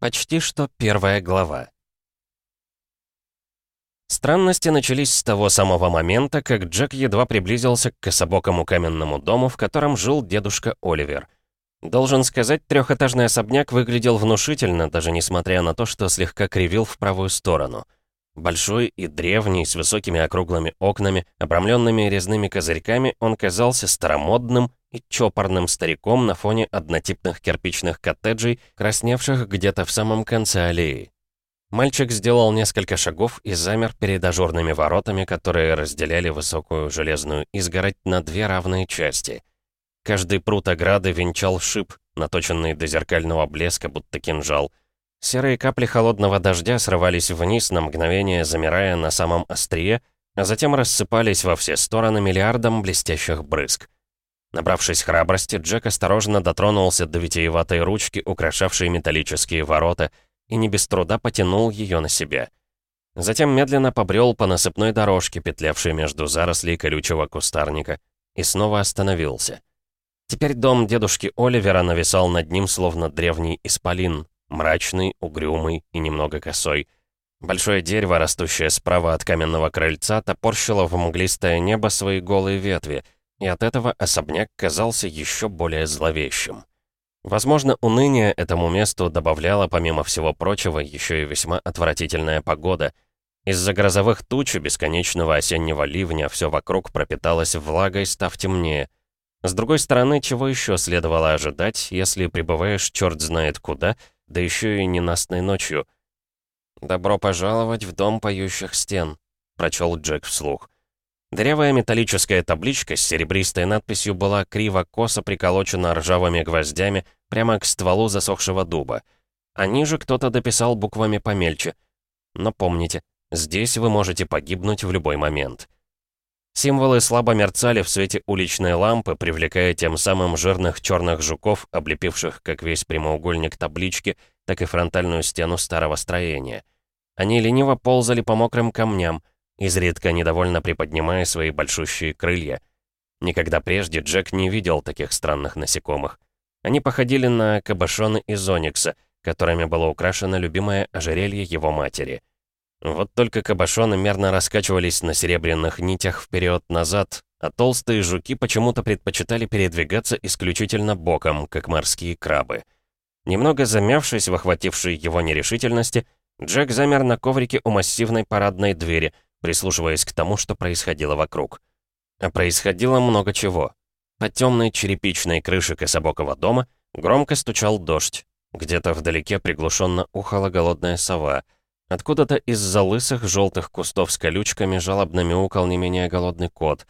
Почти что первая глава. Странности начались с того самого момента, как Джек едва приблизился к кособокому каменному дому, в котором жил дедушка Оливер. Должен сказать, трехэтажный особняк выглядел внушительно, даже несмотря на то, что слегка кривил в правую сторону. Большой и древний, с высокими округлыми окнами, обрамленными резными козырьками, он казался старомодным и чопорным стариком на фоне однотипных кирпичных коттеджей, красневших где-то в самом конце аллеи. Мальчик сделал несколько шагов и замер перед ажурными воротами, которые разделяли высокую железную изгородь на две равные части. Каждый прут ограды венчал шип, наточенный до зеркального блеска, будто кинжал. Серые капли холодного дождя срывались вниз на мгновение, замирая на самом острие, а затем рассыпались во все стороны миллиардом блестящих брызг. Набравшись храбрости, Джек осторожно дотронулся до витиеватой ручки, украшавшей металлические ворота, и не без труда потянул ее на себя. Затем медленно побрел по насыпной дорожке, петлявшей между зарослей колючего кустарника, и снова остановился. Теперь дом дедушки Оливера нависал над ним, словно древний исполин, мрачный, угрюмый и немного косой. Большое дерево, растущее справа от каменного крыльца, топорщило в мглистое небо свои голые ветви — и от этого особняк казался еще более зловещим. Возможно, уныние этому месту добавляло, помимо всего прочего, еще и весьма отвратительная погода. Из-за грозовых туч и бесконечного осеннего ливня все вокруг пропиталось влагой, став темнее. С другой стороны, чего еще следовало ожидать, если прибываешь черт знает куда, да еще и ненастной ночью? «Добро пожаловать в дом поющих стен», — прочел Джек вслух. Дырявая металлическая табличка с серебристой надписью была криво-косо приколочена ржавыми гвоздями прямо к стволу засохшего дуба. А ниже кто-то дописал буквами помельче. Но помните, здесь вы можете погибнуть в любой момент. Символы слабо мерцали в свете уличной лампы, привлекая тем самым жирных черных жуков, облепивших как весь прямоугольник таблички, так и фронтальную стену старого строения. Они лениво ползали по мокрым камням, изредка недовольно приподнимая свои большущие крылья. Никогда прежде Джек не видел таких странных насекомых. Они походили на кабошоны из оникса, которыми было украшено любимое ожерелье его матери. Вот только кабошоны мерно раскачивались на серебряных нитях вперед-назад, а толстые жуки почему-то предпочитали передвигаться исключительно боком, как морские крабы. Немного замявшись в охватившей его нерешительности, Джек замер на коврике у массивной парадной двери, прислушиваясь к тому, что происходило вокруг. А происходило много чего. По темной черепичной крыше кособокого дома громко стучал дождь. Где-то вдалеке приглушенно ухала голодная сова. Откуда-то из-за лысых желтых кустов с колючками жалобно мяукал не менее голодный кот.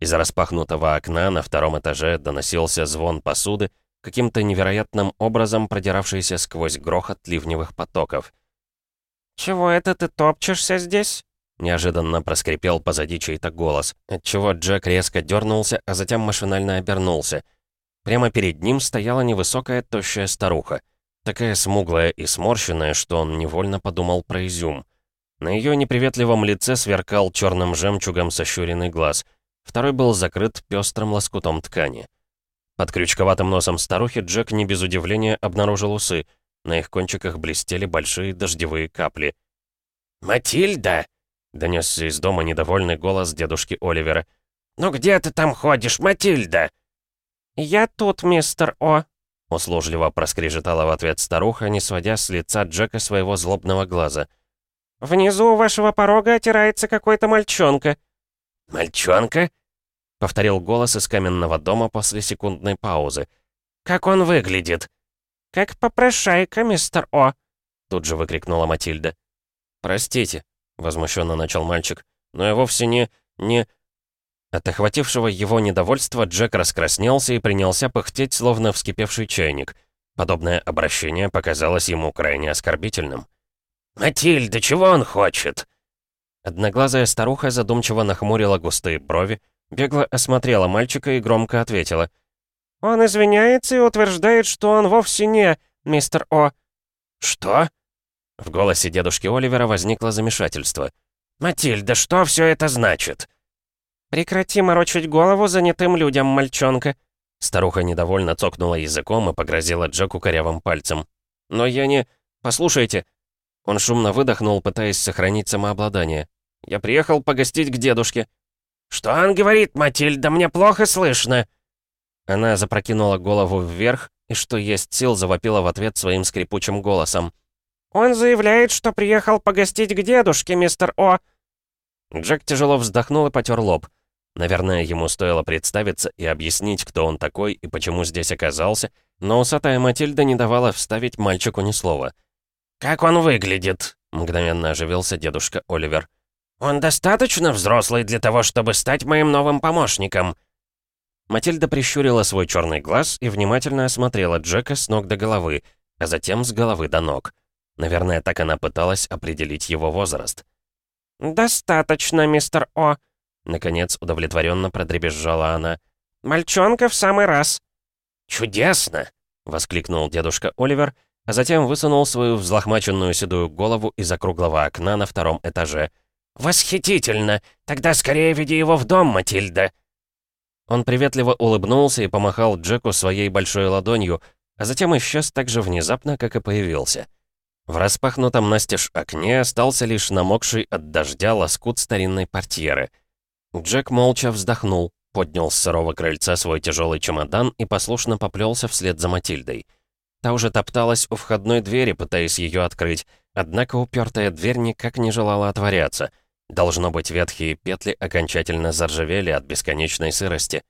Из распахнутого окна на втором этаже доносился звон посуды, каким-то невероятным образом продиравшийся сквозь грохот ливневых потоков. «Чего это ты топчешься здесь?» Неожиданно проскрипел позади чей-то голос, отчего Джек резко дернулся, а затем машинально обернулся. Прямо перед ним стояла невысокая тощая старуха. Такая смуглая и сморщенная, что он невольно подумал про изюм. На ее неприветливом лице сверкал черным жемчугом сощуренный глаз. Второй был закрыт пестрым лоскутом ткани. Под крючковатым носом старухи Джек не без удивления обнаружил усы. На их кончиках блестели большие дождевые капли. «Матильда!» Донесся из дома недовольный голос дедушки Оливера. «Ну где ты там ходишь, Матильда?» «Я тут, мистер О», — услужливо проскрежетала в ответ старуха, не сводя с лица Джека своего злобного глаза. «Внизу у вашего порога отирается какой-то мальчонка». «Мальчонка?» — повторил голос из каменного дома после секундной паузы. «Как он выглядит?» «Как попрошайка, мистер О», — тут же выкрикнула Матильда. «Простите», возмущенно начал мальчик. «Но я вовсе не... не...» От охватившего его недовольства Джек раскраснелся и принялся пыхтеть, словно вскипевший чайник. Подобное обращение показалось ему крайне оскорбительным. «Матильда, чего он хочет?» Одноглазая старуха задумчиво нахмурила густые брови, бегло осмотрела мальчика и громко ответила. «Он извиняется и утверждает, что он вовсе не мистер О». «Что?» В голосе дедушки Оливера возникло замешательство. «Матильда, что все это значит?» «Прекрати морочить голову занятым людям, мальчонка!» Старуха недовольно цокнула языком и погрозила Джеку корявым пальцем. «Но я не... послушайте». Он шумно выдохнул, пытаясь сохранить самообладание. «Я приехал погостить к дедушке». «Что он говорит, Матильда? Мне плохо слышно». Она запрокинула голову вверх и, что есть сил, завопила в ответ своим скрипучим голосом. «Он заявляет, что приехал погостить к дедушке, мистер О». Джек тяжело вздохнул и потер лоб. Наверное, ему стоило представиться и объяснить, кто он такой и почему здесь оказался, но усатая Матильда не давала вставить мальчику ни слова. «Как он выглядит?» — мгновенно оживился дедушка Оливер. «Он достаточно взрослый для того, чтобы стать моим новым помощником?» Матильда прищурила свой черный глаз и внимательно осмотрела Джека с ног до головы, а затем с головы до ног. Наверное, так она пыталась определить его возраст. «Достаточно, мистер О», — наконец удовлетворенно продребезжала она. «Мальчонка в самый раз». «Чудесно!» — воскликнул дедушка Оливер, а затем высунул свою взлохмаченную седую голову из округлого окна на втором этаже. «Восхитительно! Тогда скорее веди его в дом, Матильда!» Он приветливо улыбнулся и помахал Джеку своей большой ладонью, а затем исчез так же внезапно, как и появился. В распахнутом настежь окне остался лишь намокший от дождя лоскут старинной портьеры. Джек молча вздохнул, поднял с сырого крыльца свой тяжелый чемодан и послушно поплелся вслед за Матильдой. Та уже топталась у входной двери, пытаясь ее открыть, однако упертая дверь никак не желала отворяться — Должно быть, ветхие петли окончательно заржавели от бесконечной сырости.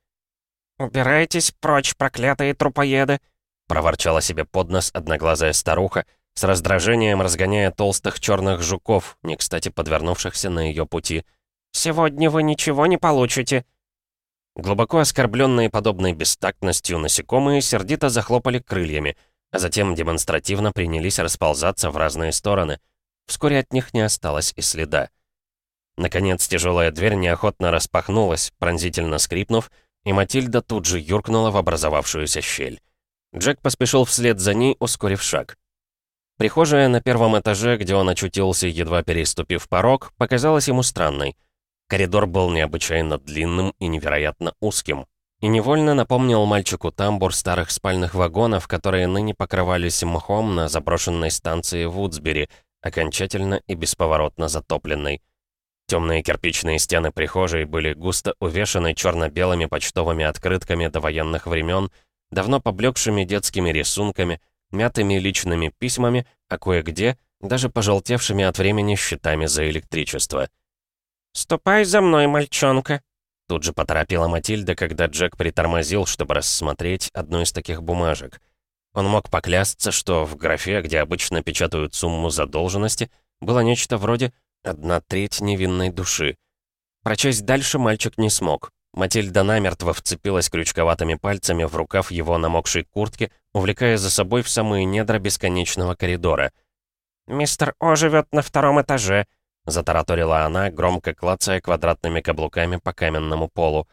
«Убирайтесь прочь, проклятые трупоеды!» проворчала себе под нос одноглазая старуха, с раздражением разгоняя толстых черных жуков, не кстати подвернувшихся на ее пути. «Сегодня вы ничего не получите!» Глубоко оскорбленные подобной бестактностью насекомые сердито захлопали крыльями, а затем демонстративно принялись расползаться в разные стороны. Вскоре от них не осталось и следа. Наконец тяжелая дверь неохотно распахнулась, пронзительно скрипнув, и Матильда тут же юркнула в образовавшуюся щель. Джек поспешил вслед за ней, ускорив шаг. Прихожая на первом этаже, где он очутился, едва переступив порог, показалась ему странной. Коридор был необычайно длинным и невероятно узким. И невольно напомнил мальчику тамбур старых спальных вагонов, которые ныне покрывались мхом на заброшенной станции Вудсбери, окончательно и бесповоротно затопленной. Темные кирпичные стены прихожей были густо увешаны черно-белыми почтовыми открытками до военных времен, давно поблекшими детскими рисунками, мятыми личными письмами, а кое-где даже пожелтевшими от времени счетами за электричество. «Ступай за мной, мальчонка!» Тут же поторопила Матильда, когда Джек притормозил, чтобы рассмотреть одну из таких бумажек. Он мог поклясться, что в графе, где обычно печатают сумму задолженности, было нечто вроде Одна треть невинной души. Прочесть дальше мальчик не смог. Матильда намертво вцепилась крючковатыми пальцами в рукав его намокшей куртки, увлекая за собой в самые недра бесконечного коридора. «Мистер О живет на втором этаже», — затараторила она, громко клацая квадратными каблуками по каменному полу.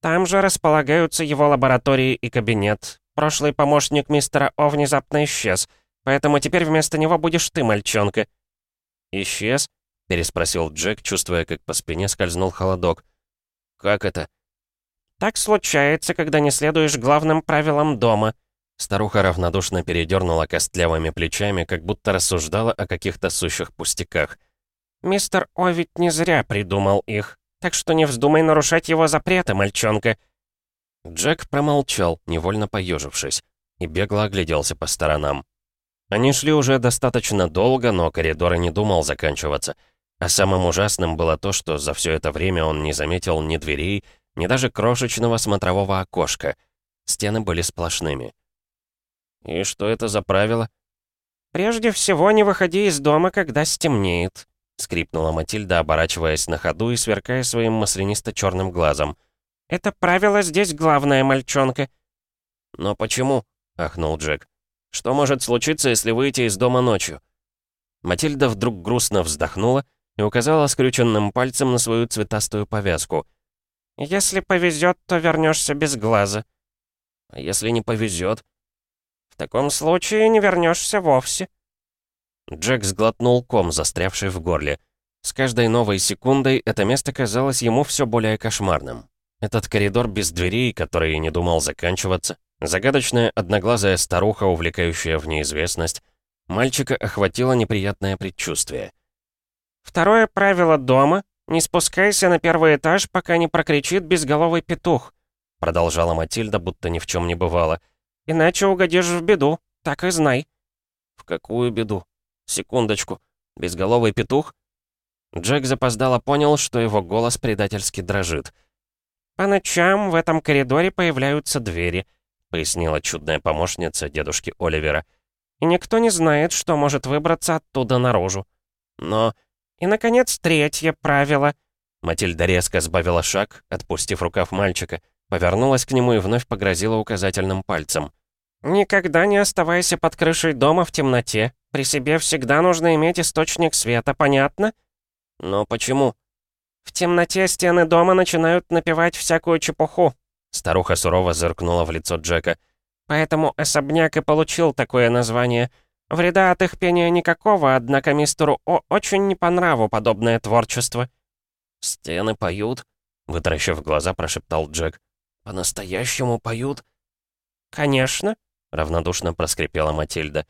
«Там же располагаются его лаборатории и кабинет. Прошлый помощник мистера О внезапно исчез, поэтому теперь вместо него будешь ты, мальчонка». «Исчез?» переспросил Джек, чувствуя, как по спине скользнул холодок. «Как это?» «Так случается, когда не следуешь главным правилам дома». Старуха равнодушно передернула костлявыми плечами, как будто рассуждала о каких-то сущих пустяках. «Мистер О ведь не зря придумал их, так что не вздумай нарушать его запреты, мальчонка». Джек промолчал, невольно поежившись, и бегло огляделся по сторонам. Они шли уже достаточно долго, но коридор и не думал заканчиваться — а самым ужасным было то, что за все это время он не заметил ни дверей, ни даже крошечного смотрового окошка. Стены были сплошными. «И что это за правило?» «Прежде всего, не выходи из дома, когда стемнеет», — скрипнула Матильда, оборачиваясь на ходу и сверкая своим маслянисто-черным глазом. «Это правило здесь главное, мальчонка». «Но почему?» — ахнул Джек. «Что может случиться, если выйти из дома ночью?» Матильда вдруг грустно вздохнула и указала скрюченным пальцем на свою цветастую повязку. «Если повезет, то вернешься без глаза». «А если не повезет?» «В таком случае не вернешься вовсе». Джек сглотнул ком, застрявший в горле. С каждой новой секундой это место казалось ему все более кошмарным. Этот коридор без дверей, который не думал заканчиваться, загадочная одноглазая старуха, увлекающая в неизвестность, Мальчика охватило неприятное предчувствие. «Второе правило дома — не спускайся на первый этаж, пока не прокричит безголовый петух», продолжала Матильда, будто ни в чем не бывало. «Иначе угодишь в беду, так и знай». «В какую беду? Секундочку. Безголовый петух?» Джек запоздало понял, что его голос предательски дрожит. «По ночам в этом коридоре появляются двери», пояснила чудная помощница дедушки Оливера. «И никто не знает, что может выбраться оттуда наружу. Но...» «И, наконец, третье правило». Матильда резко сбавила шаг, отпустив рукав мальчика, повернулась к нему и вновь погрозила указательным пальцем. «Никогда не оставайся под крышей дома в темноте. При себе всегда нужно иметь источник света, понятно?» «Но почему?» «В темноте стены дома начинают напевать всякую чепуху». Старуха сурово зыркнула в лицо Джека. «Поэтому особняк и получил такое название. Вреда от их пения никакого, однако мистеру О очень не по нраву подобное творчество». «Стены поют?» — вытаращив глаза, прошептал Джек. «По-настоящему поют?» «Конечно», — равнодушно проскрипела Матильда.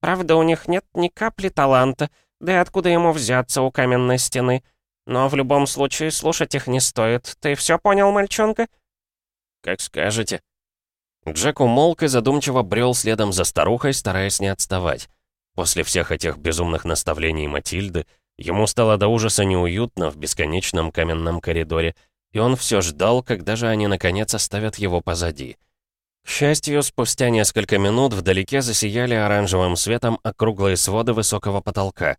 «Правда, у них нет ни капли таланта, да и откуда ему взяться у каменной стены? Но в любом случае слушать их не стоит. Ты все понял, мальчонка?» «Как скажете». Джек умолк и задумчиво брел следом за старухой, стараясь не отставать. После всех этих безумных наставлений Матильды, ему стало до ужаса неуютно в бесконечном каменном коридоре, и он все ждал, когда же они наконец оставят его позади. К счастью, спустя несколько минут вдалеке засияли оранжевым светом округлые своды высокого потолка.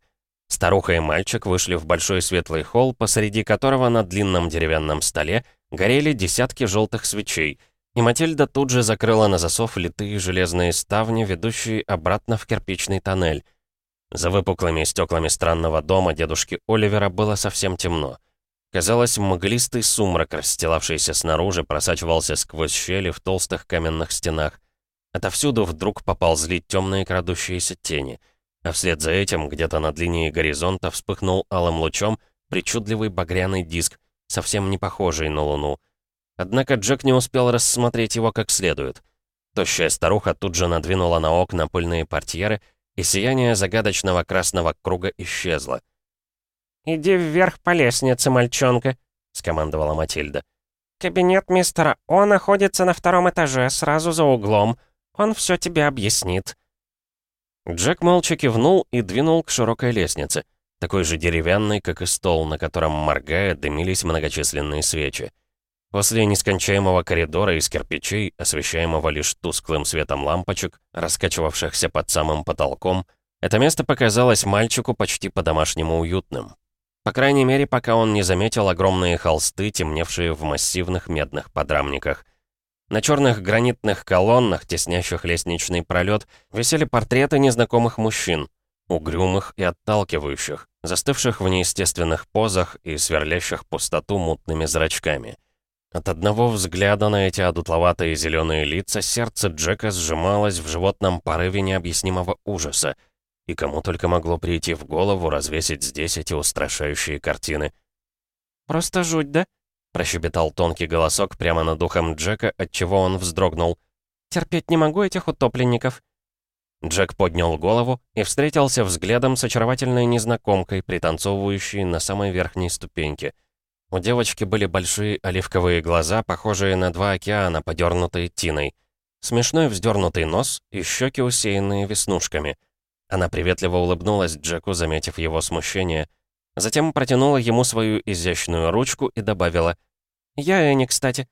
Старуха и мальчик вышли в большой светлый холл, посреди которого на длинном деревянном столе горели десятки желтых свечей, и Матильда тут же закрыла на засов литые железные ставни, ведущие обратно в кирпичный тоннель. За выпуклыми стеклами странного дома дедушки Оливера было совсем темно. Казалось, мглистый сумрак, расстилавшийся снаружи, просачивался сквозь щели в толстых каменных стенах. Отовсюду вдруг поползли темные крадущиеся тени, а вслед за этим, где-то над линией горизонта, вспыхнул алым лучом причудливый багряный диск, совсем не похожий на Луну. Однако Джек не успел рассмотреть его как следует. Тощая старуха тут же надвинула на окна пыльные портьеры, и сияние загадочного красного круга исчезло. «Иди вверх по лестнице, мальчонка», — скомандовала Матильда. «Кабинет мистера О находится на втором этаже, сразу за углом. Он все тебе объяснит». Джек молча кивнул и двинул к широкой лестнице, такой же деревянной, как и стол, на котором, моргая, дымились многочисленные свечи. После нескончаемого коридора из кирпичей, освещаемого лишь тусклым светом лампочек, раскачивавшихся под самым потолком, это место показалось мальчику почти по-домашнему уютным. По крайней мере, пока он не заметил огромные холсты, темневшие в массивных медных подрамниках. На черных гранитных колоннах, теснящих лестничный пролет, висели портреты незнакомых мужчин, угрюмых и отталкивающих, застывших в неестественных позах и сверлящих пустоту мутными зрачками. От одного взгляда на эти одутловатые зеленые лица сердце Джека сжималось в животном порыве необъяснимого ужаса — и кому только могло прийти в голову развесить здесь эти устрашающие картины. «Просто жуть, да?» — прощебетал тонкий голосок прямо над ухом Джека, отчего он вздрогнул. «Терпеть не могу этих утопленников». Джек поднял голову и встретился взглядом с очаровательной незнакомкой, пританцовывающей на самой верхней ступеньке. У девочки были большие оливковые глаза, похожие на два океана, подернутые тиной. Смешной вздернутый нос и щеки, усеянные веснушками — она приветливо улыбнулась Джеку, заметив его смущение. Затем протянула ему свою изящную ручку и добавила «Я Энни, кстати».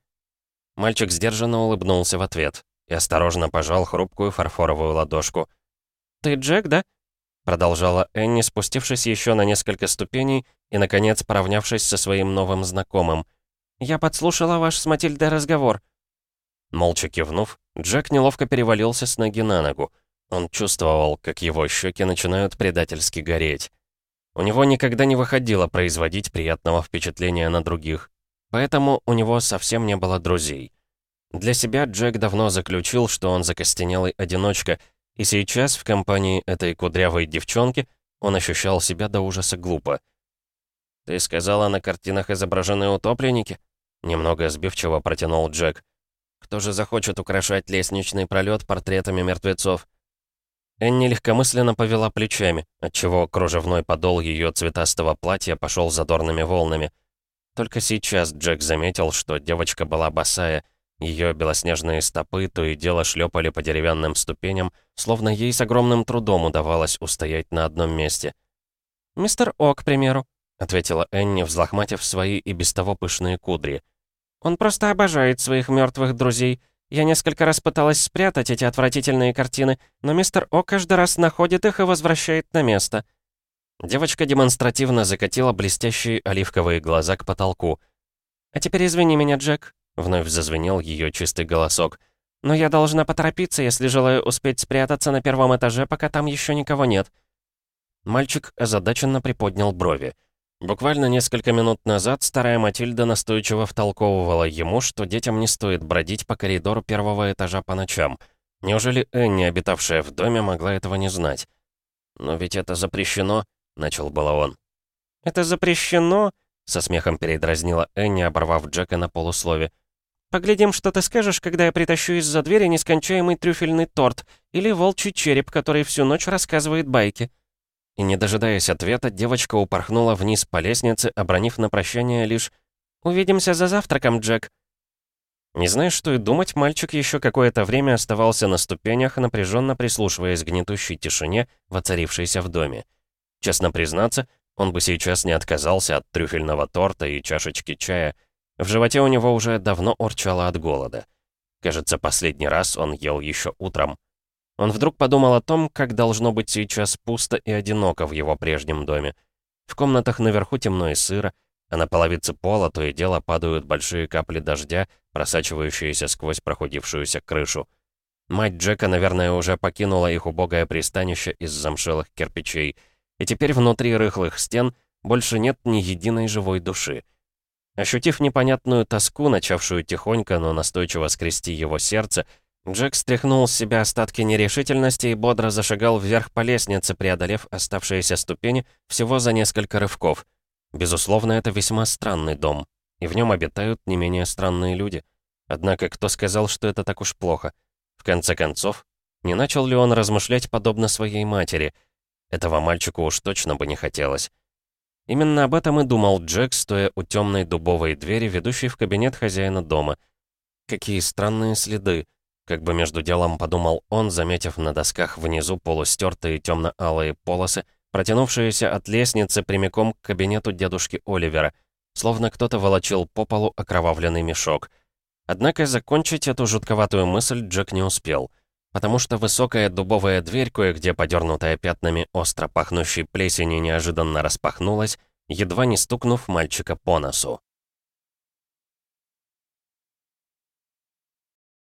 Мальчик сдержанно улыбнулся в ответ и осторожно пожал хрупкую фарфоровую ладошку. «Ты Джек, да?» Продолжала Энни, спустившись еще на несколько ступеней и, наконец, поравнявшись со своим новым знакомым. «Я подслушала ваш с Матильдой разговор». Молча кивнув, Джек неловко перевалился с ноги на ногу. Он чувствовал, как его щеки начинают предательски гореть. У него никогда не выходило производить приятного впечатления на других, поэтому у него совсем не было друзей. Для себя Джек давно заключил, что он закостенелый одиночка, и сейчас в компании этой кудрявой девчонки он ощущал себя до ужаса глупо. «Ты сказала, на картинах изображены утопленники?» Немного сбивчиво протянул Джек. «Кто же захочет украшать лестничный пролет портретами мертвецов?» Энни легкомысленно повела плечами, отчего кружевной подол ее цветастого платья пошел задорными волнами. Только сейчас Джек заметил, что девочка была босая, ее белоснежные стопы то и дело шлепали по деревянным ступеням, словно ей с огромным трудом удавалось устоять на одном месте. «Мистер О, к примеру», — ответила Энни, взлохматив свои и без того пышные кудри. «Он просто обожает своих мертвых друзей. Я несколько раз пыталась спрятать эти отвратительные картины, но мистер О каждый раз находит их и возвращает на место». Девочка демонстративно закатила блестящие оливковые глаза к потолку. «А теперь извини меня, Джек», Вновь зазвенел ее чистый голосок. «Но я должна поторопиться, если желаю успеть спрятаться на первом этаже, пока там еще никого нет». Мальчик озадаченно приподнял брови. Буквально несколько минут назад старая Матильда настойчиво втолковывала ему, что детям не стоит бродить по коридору первого этажа по ночам. Неужели Энни, обитавшая в доме, могла этого не знать? «Но ведь это запрещено», — начал было он. «Это запрещено?» — со смехом передразнила Энни, оборвав Джека на полуслове. Поглядим, что ты скажешь, когда я притащу из-за двери нескончаемый трюфельный торт или волчий череп, который всю ночь рассказывает байки». И не дожидаясь ответа, девочка упорхнула вниз по лестнице, обронив на прощание лишь «Увидимся за завтраком, Джек». Не зная, что и думать, мальчик еще какое-то время оставался на ступенях, напряженно прислушиваясь к гнетущей тишине, воцарившейся в доме. Честно признаться, он бы сейчас не отказался от трюфельного торта и чашечки чая, в животе у него уже давно урчало от голода. Кажется, последний раз он ел еще утром. Он вдруг подумал о том, как должно быть сейчас пусто и одиноко в его прежнем доме. В комнатах наверху темно и сыро, а на половице пола то и дело падают большие капли дождя, просачивающиеся сквозь прохудившуюся крышу. Мать Джека, наверное, уже покинула их убогое пристанище из замшелых кирпичей, и теперь внутри рыхлых стен больше нет ни единой живой души. Ощутив непонятную тоску, начавшую тихонько, но настойчиво скрести его сердце, Джек стряхнул с себя остатки нерешительности и бодро зашагал вверх по лестнице, преодолев оставшиеся ступени всего за несколько рывков. Безусловно, это весьма странный дом, и в нем обитают не менее странные люди. Однако кто сказал, что это так уж плохо? В конце концов, не начал ли он размышлять подобно своей матери? Этого мальчику уж точно бы не хотелось. Именно об этом и думал Джек, стоя у темной дубовой двери, ведущей в кабинет хозяина дома. Какие странные следы. Как бы между делом подумал он, заметив на досках внизу полустертые темно-алые полосы, протянувшиеся от лестницы прямиком к кабинету дедушки Оливера, словно кто-то волочил по полу окровавленный мешок. Однако закончить эту жутковатую мысль Джек не успел — потому что высокая дубовая дверь, кое-где подернутая пятнами остро пахнущей плесени, неожиданно распахнулась, едва не стукнув мальчика по носу.